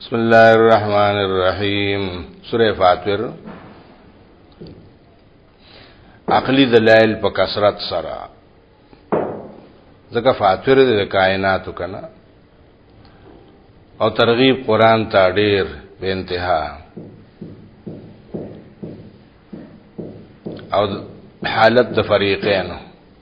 بسم الله الرحمن الرحیم سوره فاطر عقلی دلائل په کثرت سره ځکه فاطر د کائناتو کنه او ترغیب قران ته ډیر به انتها او حالت د فریقین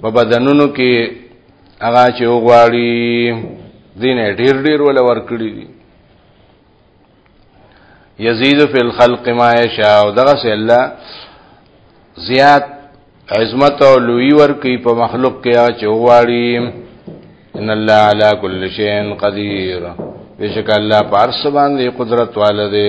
په بدنونو کې هغه چې وغواړي دین ډیر ډیر ول ورکړي دي یزيد فی الخلق ما یشاء دغه سه الله زیات عظمت او لوی ورکی په مخلوق کې هغه چې وغواړي ان الله علی کل شیء قدیر بشک الله پارس باندې قدرت والده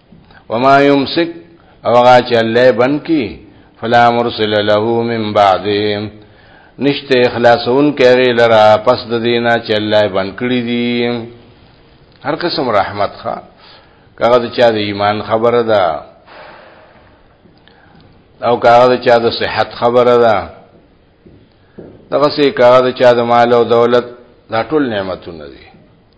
وما يمسك او هغه چې الله بن کی فلا مرسل له من بعد نشته اخلاصون کوي لرا پس د دینه چې الله بن کړی دي هر قسم رحمت ښا کاغه د چا د ایمان خبره ده او کاغه د چا د صحت خبره ده دغه سي کاغه د چا د مال او دولت دا ټول نعمتونه دي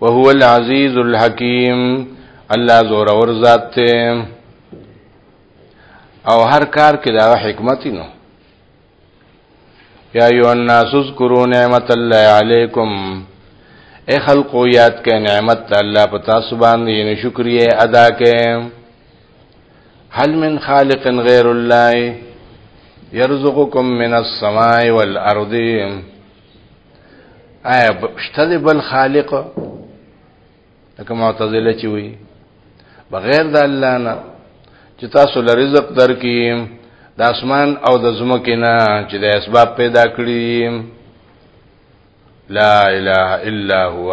وهو العزیز الحکیم الله زور اور ذات ته او هر کار کې دا حکمت نو یا ایو الناس اذکروا نعمت الله علیکم اے خلق یاد کئ نعمت الله پتا سبحان دی نو شکریہ ادا کئ هل من خالق غیر الله يرزقكم من السماء والارض آیا شته دی بل خالق لکه معتزله چې وي بغیر د الله نه چې تاسو له رزق درکې د اسمان او د زمکې نه چې د اسباب پیدا کړی لا اله الا هو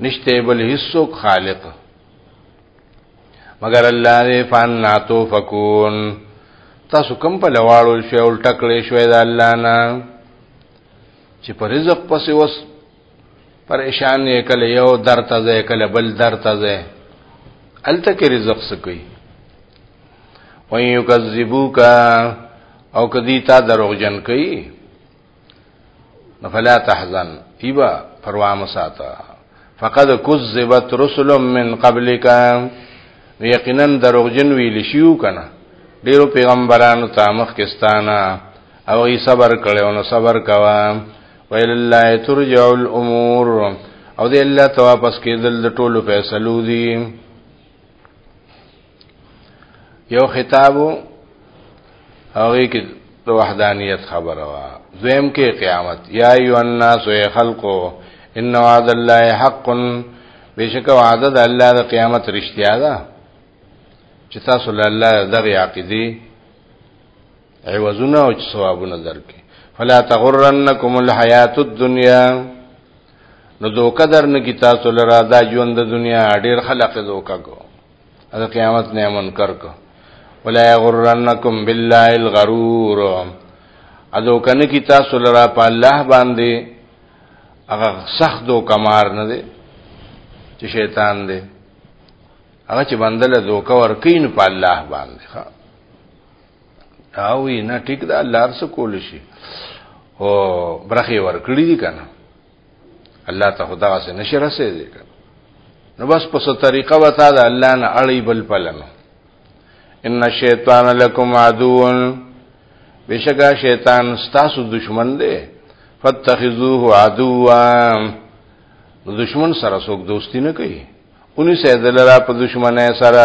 نشته بل هیڅوک خالق مگر الله دې فانا تو فكون تاسو کوم په لواړو شوي او ټکلې شوي د الله نه چې پر رزق پسې وس پریشان یې کله یو درته ځه کله بل درته ځه الته کې رزق سکوي وَيُكَذِّبُكَ او کدی تا دروغجن کوي فلا تحزن ایبا پروا مساته فقد كذبت رسل من قبلك یقینا دروغجن ویل شیو کنه ډیرو پیغمبرانو ته مخ کستانه او ای صبر کړو نو صبر کوا ویل الله ترجع الامور او دې الله ته واپس کېدل د ټولو فیصلو دي یو خطاب هغه کې د وحدانیت خبره وا زم کې قیامت یا ایو الناس ای خلقو ان وعد الله حق بشک وعده د الله د قیامت رښتیا ده چې تاسو له الله دغه عقیده عوضونه او ثوابونه درکې فلا تغرنکم الحیات الدنیا نو دوکه درنه کی تاسو لرا دا ژوند د دنیا ډیر خلق دوکه کو د قیامت نه منکر کو ولا یغرنکم بالله الغرور اذو کنه کی تاسو لرا په الله باندې هغه سخت دو کمار نه دی چې شیطان دی هغه چې بندل دوکا ورکین په الله باندې ښا او نه ټیک دا الله رس کول شي او برخي ورکړي دي کنه الله ته خدا غسه نشي رسېږي نو بس په څه طریقه وتا ده الله نه اړي بل پلنو ان الشیطان لکم عدو بشکا شیطان ستاسو دشمن دی فتخذوه عدوا نو دشمن سره څوک دوستی نه کوي اونې سیدل را په دشمنه سره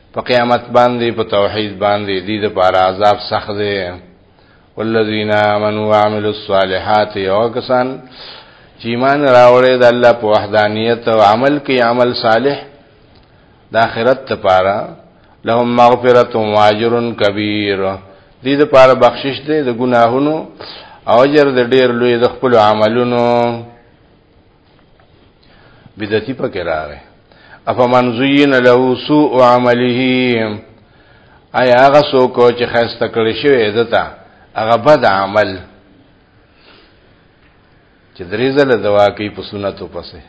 په قیامت باندې په توحید باندې دې د پاره عذاب سخت دی والذین آمنوا وعملوا الصالحات یو کسان چې ایمان راوړې د الله په وحدانیت او عمل کې عمل صالح د آخرت لپاره لهم مغفرت و اجر کبیر دې لپاره بخشش دی د ګناهونو او اجر د ډیر لوی د خپل عملونو بدعتي پکې راغی افمن زین له سوء عمله ایا هغه څوک چې خسته کړی شوی دته هغه بد عمل چې درې ځله دوا کوي په سنتو پسې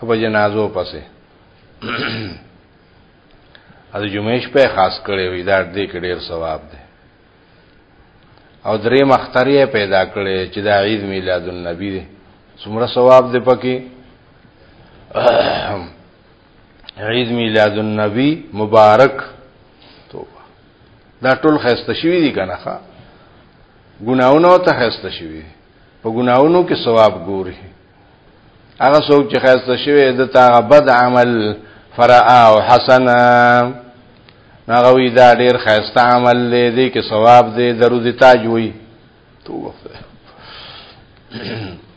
په جنازو پسې از جمعې شپه خاص کړي وي دا دې کې ډېر ثواب دی او درې مختریه پیدا کړي چې دا عید میلاد النبی دی څومره ثواب دی پکې عید میلاد النبی مبارک توبه دا ټول خسته شوی دی کنه ښا ګناونه ته خسته شوی په ګناونو کې ثواب ګوري هغه څوک چې خسته شوی د تا بد عمل فرا او حسنا هغه وی دا ډیر خسته عمل دی دی کې ثواب دی درود تاج وی تو وخت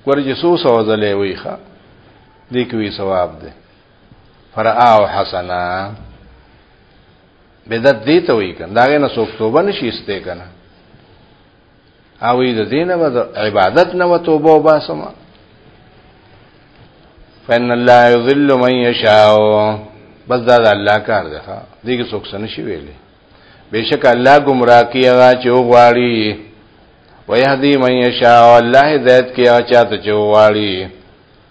ورجه سو سو ځلې وی ښا دی کې وی ثواب دی فرا او حسنا بدعت دی ته وی کنه دا نه څوک توبه نشي استه کنه او د دین و د عبادت نه توبه وباسم فإن الله يضل من يشاء بس دا د الله کار دی ها دې کې څوک سن شي ویلې بشک الله گمراه کیږي چې وغواړي ويهدي من يشاء الله هدایت کیږي چې ته چوغواړي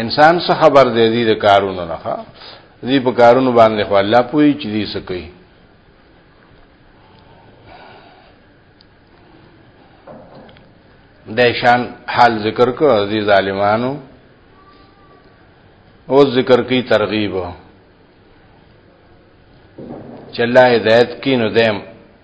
انسان څه خبر دی دې د کارونو نه ښه دې په کارونو باندې خو الله پوي چې دې څه کوي د شان حال ذکر کو دې ظالمانو او ذکر کی ترغیب چې الله هدایت کینو دیم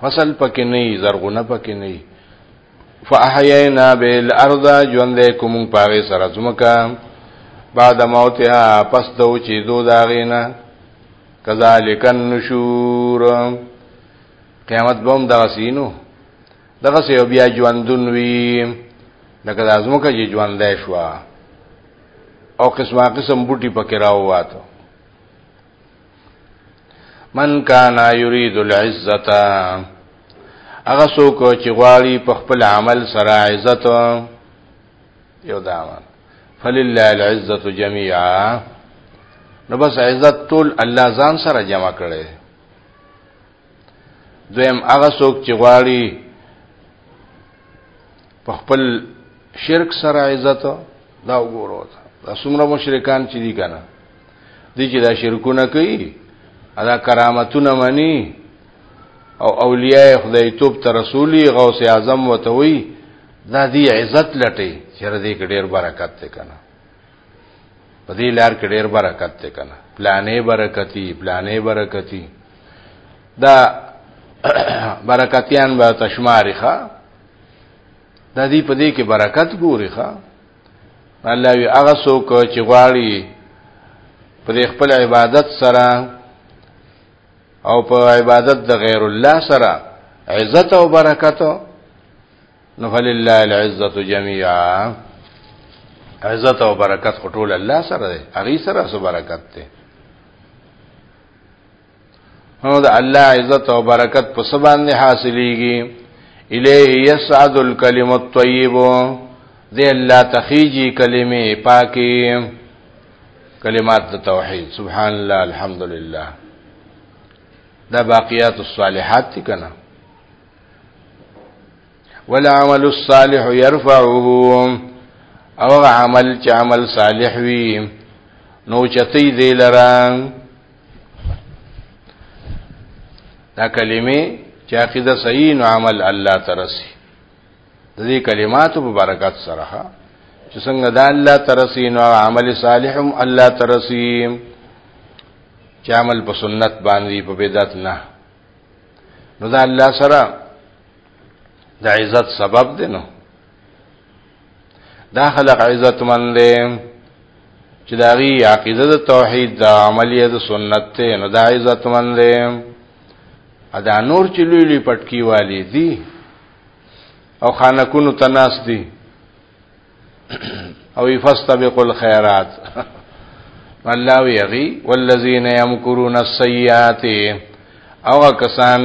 فصل پکې نه وي زرغونه پکې نه وي فاحیینا بالارض ژوند کوم پاره سره زمکا بعد موتها پس دو چې دو داغینا کذالک النشور قیامت بوم دغه سینو دغه سی بیا ژوندون وی لکه د ازمکه چې ژوندای شو او قسمه قسم بوټي پکې راوواتو من کان یرید العزت هغه څوک چې غواړي په خپل عمل سره عزت یو دا عمل فلله العزت جميعا نو بس عزت ټول الله ځان سره جمع کړي دویم هغه څوک چې غواړي په خپل شرک سره عزت دا وګورو دا څومره مشرکان چې دي کنه دي چې دا شرکونه کوي ادا کرامتونه مني او اولیاء خدای توپ ته رسولي غوث اعظم وته وي دا دی عزت لټي چې ردی کې ډیر برکت ته کنه په دې لار کې ډېر برکت دی کنه پلانې برکتی پلانې برکتی دا برکتیان به تشماري ښا د دې په دې کې برکت ګوري ښا الله وی هغه څوک چې غواړي په خپل عبادت سره او په عبادت د غیر الله سره عزت او برکت نو فلله العزت جميعا عزت او برکت خټول الله سره دی هغه سره سو برکت دی نو د الله عزت او برکت په سبان نه حاصلېږي الیه یسعد الکلم الطیب ذی الله تخیجی کلمې پاکي کلمات د توحید سبحان الله الحمدلله دا باقیات الصالحات کنا والعمل الصالح يرفعه او عمل چې عمل صالح وي نو چتی دی لران دا کلمه چې عقیده صحیح نو عمل الله ترسي د دې کلماتو په برکت سره چې څنګه دا الله ترسي نو عمل صالح هم الله ترسي چې عمل په سنت باندې په بدعت نه نو دا الله سره د عزت سبب دی نو دا خلق عزت من دی چې دا غي عقیده د توحید د عملیه د سنت ته نو دا عزت من دی ادا نور چې لوی لوی پټکی والی دي او خانکونو تناس دي او فاستبقوا الخيرات الله ویغي والذین یمکرون السیئات او کسان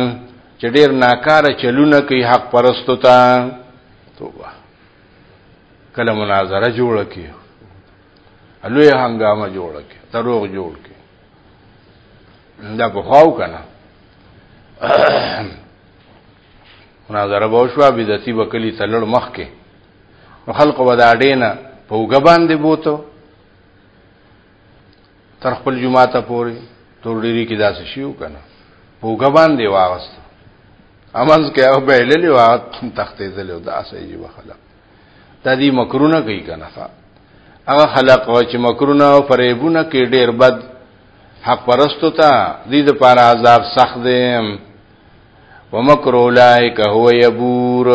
چې ډیر ناکاره چلونه کوي حق پرستو ته توبه کله مناظره جوړه کی لوی هنګامه جوړه کی دروغ جوړ کی دا په خواو کنه مناظره به شو بدعتي وکلی تلل مخ کې نو خلق و دا ډینه په وګ باندې بوته تر خپل جمعه ته پوري تور ډیری کې داسې شیو کنه په وګ باندې واغست امنز کې هغه به للی وا تختې زلو داسې یی وخلق د دې مکرونه کوي کنه هغه خلق او چې مکرونه او فریبونه کې ډیر بد حق پرستو ته دې د پاره عذاب سخت دی ومکر اولائک هو یبور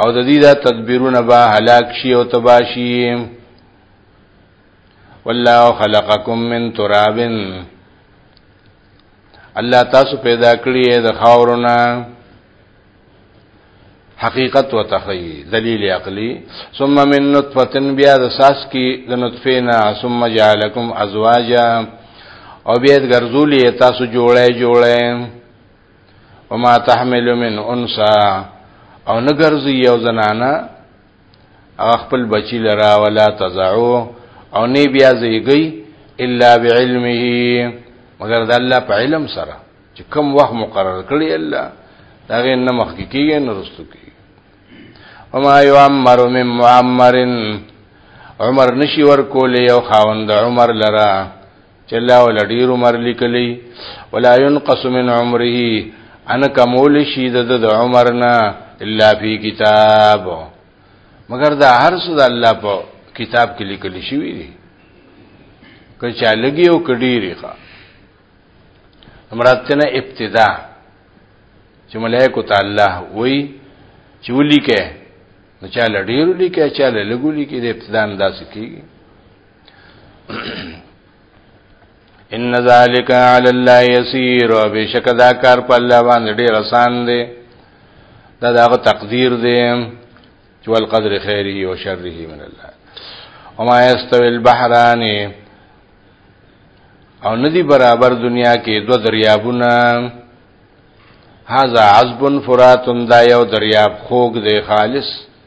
او د دې دا تدبیرونه با هلاک شي او تباشي والله خلقکم من تراب الله تاسو پیدا کړی د خاورونه حقیقت و تخی دلیل عقلی ثم من نطفه بیا د ساس کی د نطفه نه ثم جعلکم ازواجا او بیا د ګرځولې تاسو جوړه جوړه وما تحمل من انثى او نګرځي یو زنانه خپل بچی لرا ولا تزعو او نه بیا زیږي الا بعلمه مگر د الله په علم سره چې کوم وخت مقرر کړی الله دا غي نه مخکې کیږي نه رسو کیږي وما يعمر من معمر عمر نشي ور کول یو خاوند عمر لرا چې الله ول ډیر عمر لیکلی ولا ينقص من عمره ان کمول شي د عمر نه الا فی کتاب مگر دا هر څه د الله په کتاب کې لیکل شوی دی که چا لګي او کډيري ښا امراتنه ابتدا چې ملائکه تعالی وای چې ولیکه نو چا لډیر لیکه چا لګو لیکه د ابتدا انداز کیږي ان ذالک علی الله یسیر او بشک دا کار په الله باندې ډیر آسان دی دا دغه تقدیر دی چې ول قدر خیره او شره من الله وما یستوی البحران او ندی برابر دنیا کې دو دریابونه هاذا عذب فرات دا یو دریاب خوګ دی خالص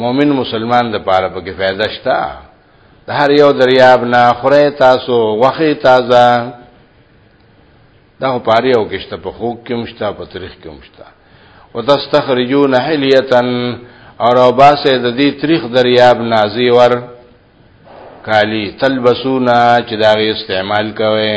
مؤمن مسلمان د پاره په کې فائدہ شته د هر یو دریاب نه خره تاسو وخی تازه دا خو پاره او کېشته په خوک کې مشته په تاریخ کې مشته وتستخرجون حلیتن اور او باسه د دې تاریخ دریاب نازی ور کالی تلبسونا چې دا غي استعمال کوي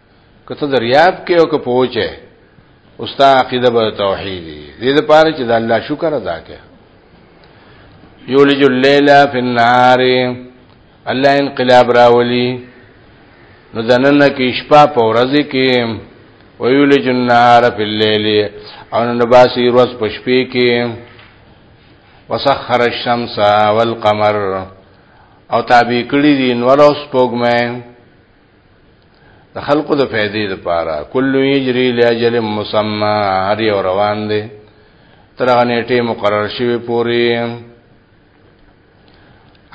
که ته دریاب کې او که پوهچې اوستا عقیده به توحید دی دې لپاره چې د الله شکر ادا کړې یولج الليل فی النهار الله انقلاب راولي نو دننه کې شپه په ورځ کې ویولج النهار فی الليل او نو باسي ورځ په شپې کې وسخر الشمس والقمر او تابع کړی دي نور اوس پوګمه د خلقو د فائدې لپاره کل یجری لاجل مسمى هر یو روان دی تر هغه نیټه مقرر شوی پوری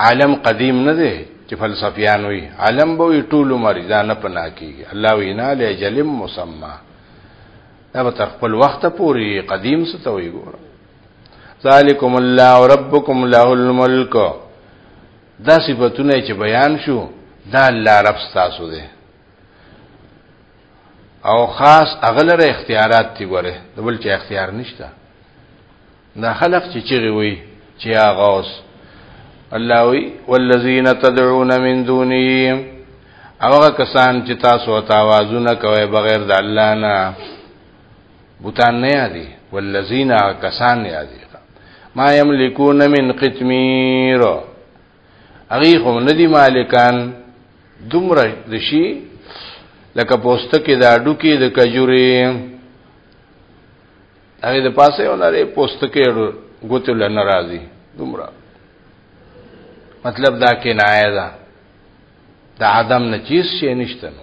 عالم قدیم نه دی چې فلسفیان وي عالم به وي ټول مریضان نه پنا کیږي الله وینا لاجل مسمى دا به تر خپل وخت پوری قدیم څه ته وي ګور ذالکم الله ربکم له الملک دا صفاتونه چې بیان شو دا الله رب تاسو دی او خاص اغلره اختیارات دی ګوره د بل چې اختیار نشته دا خلق چې چیغي وي چې یا غوث الله وی والذین تدعون من دونهم هغه کسان چې تاسو ته आवाजونه کوي بغیر د الله نه بوتان نه یادي والذین کسان یادي ما یملکون من قتمیر هغه خو ندی مالکان دومره دشي لکه پوستکه دا ډوکی د کجوري هغه د پاسه ولري پوستکه ګوتو لناراضي دومره مطلب دا کنایه ده د عدم نه چیز شي نشته نو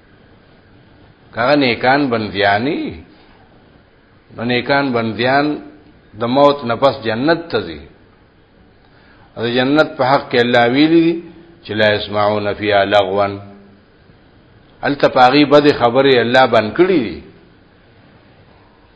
کغه نیکان بندیانی نو نیکان بندیان د موت نه پس جنت ته ځي د جنت په حق کې الله ویلي چې لا اسمعون فیها لغوا التفاغی بد خبره الله بن کړی دي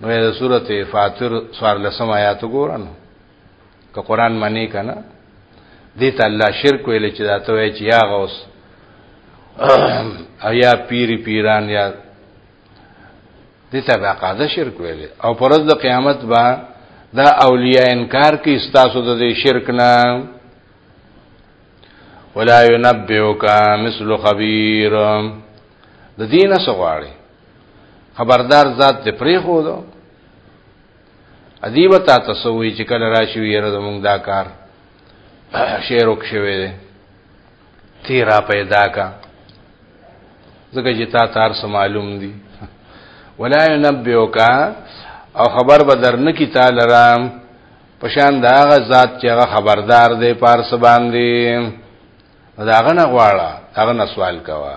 نو د سورته فاطر سوار لسم آیات وګورئ که قران معنی کنه دې ته الله شرک ویل چې دا ته وای چې یا غوس او یا پیری پیران یا دې ته بیا قاعده شرک ویل او پر ورځ د قیامت با دا اولیاء انکار کوي ستاسو د دې شرک نه ولا ينبئك مثل خبير د دینه سغواړي خبردار ذات ته پری خو دو ادیب تا تسوی چې کله راشي یره زمونږ دا کار شعر وکښوي دي تیرا پیدا کا ځکه چې تا تار سم معلوم دي ولا ينبئك او خبر به درنه کی تعالی رام پشان داغه ذات چې هغه خبردار دی پارس باندې دا غنه غواړه هغه نه سوال کوا